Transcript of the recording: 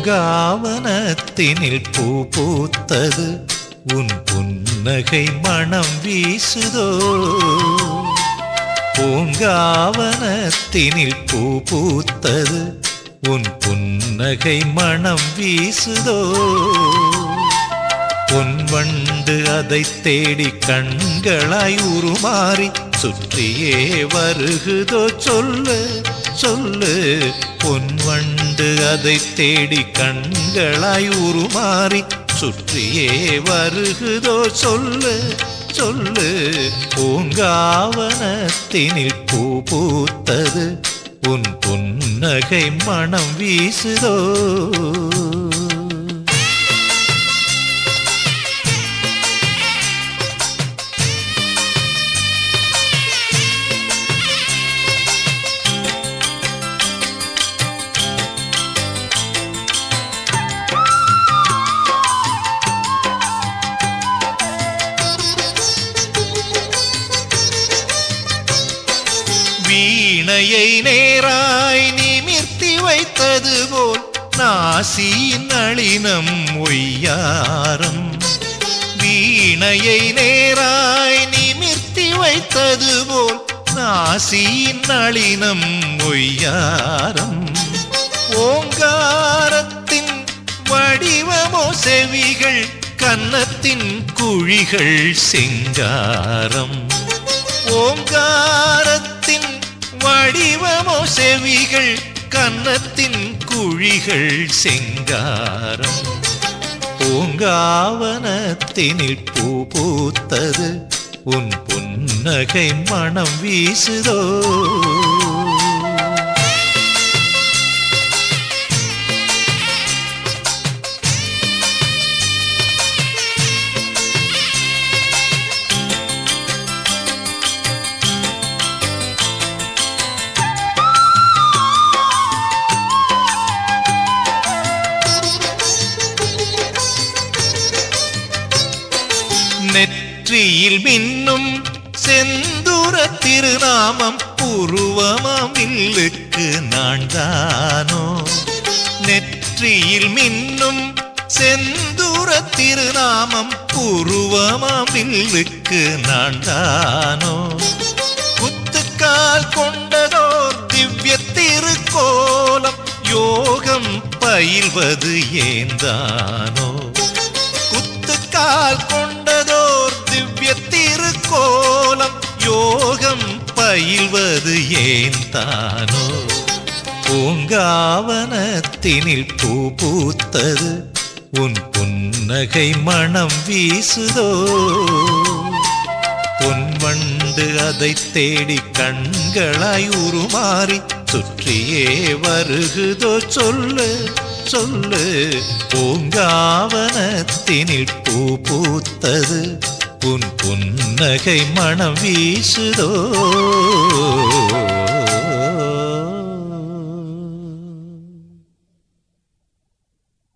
பூங்காவனத்தினில் பூ பூத்தது. உன் புன்னகை மணம் வீசுதோ. பூங்காவனத்தினில் பூ பூத்தது. உன் புன்னகை மணம் வீசுதோ. பொன்வண்டு அதை தேடி கண்களாய் உருமாறி சுற்றியே வருகுதோ. சொல்லு சொல்லு பொன்வண்டு அதை தேடி கண்களாய் உருமாறி சுற்றியே வருகுதோ சொல்லு சொல்லு. பூங்காவனத்தினில் பூ பூத்தது உன் புன்னகை மனம் வீசுதோ. வீணையை நேராய் நிமிர்த்தி வைத்தது போல் நாசியின் நளினம் ஒய்யாரம். வீணையை நேராய் நிமிர்த்தி வைத்தது போல் நாசியின் நளினம் ஒய்யாரம். ஓங்காரத்தின் வடிவமோ செவிகள் கன்னத்தின் குழிகள் செங்காரம். ஓங்கார வடிவமோ செவிகள் கன்னத்தின் குழிகள் செங்காரம். பூங்காவனத்தினில் பூ பூத்தது உன் புன்னகை மனம் வீசுதோ. நெற்றியில் மின்னும் செந்தூர திருநாமம் உருவமாம் வில்லுக்கு நான் தானோ நெற்றியில் மின்னும் செந்தூர திருநாமம் உருவமாம் வில்லுக்கு நான் தானோ குத்துக்கால் கொண்டதோர் திவ்ய திருக்கோலம் யோகம் பயில்வது ஏந்தானோ குத்துக்கால் கொண்ட கோலம் யோகம் பயில்வது ஏன் தானோ? பூங்காவனத்தினில் பூ பூத்தது உன் புன்னகை மனம் வீசுதோ? பொன்வண்டு அதை தேடி கண்களாய் உருமாறி சுற்றியே வருகுதோ? சொல்லு சொல்லு. பூங்காவனத்தினில் பூ பூத்தது உன் புன்னகை மனம் வீசுதோ?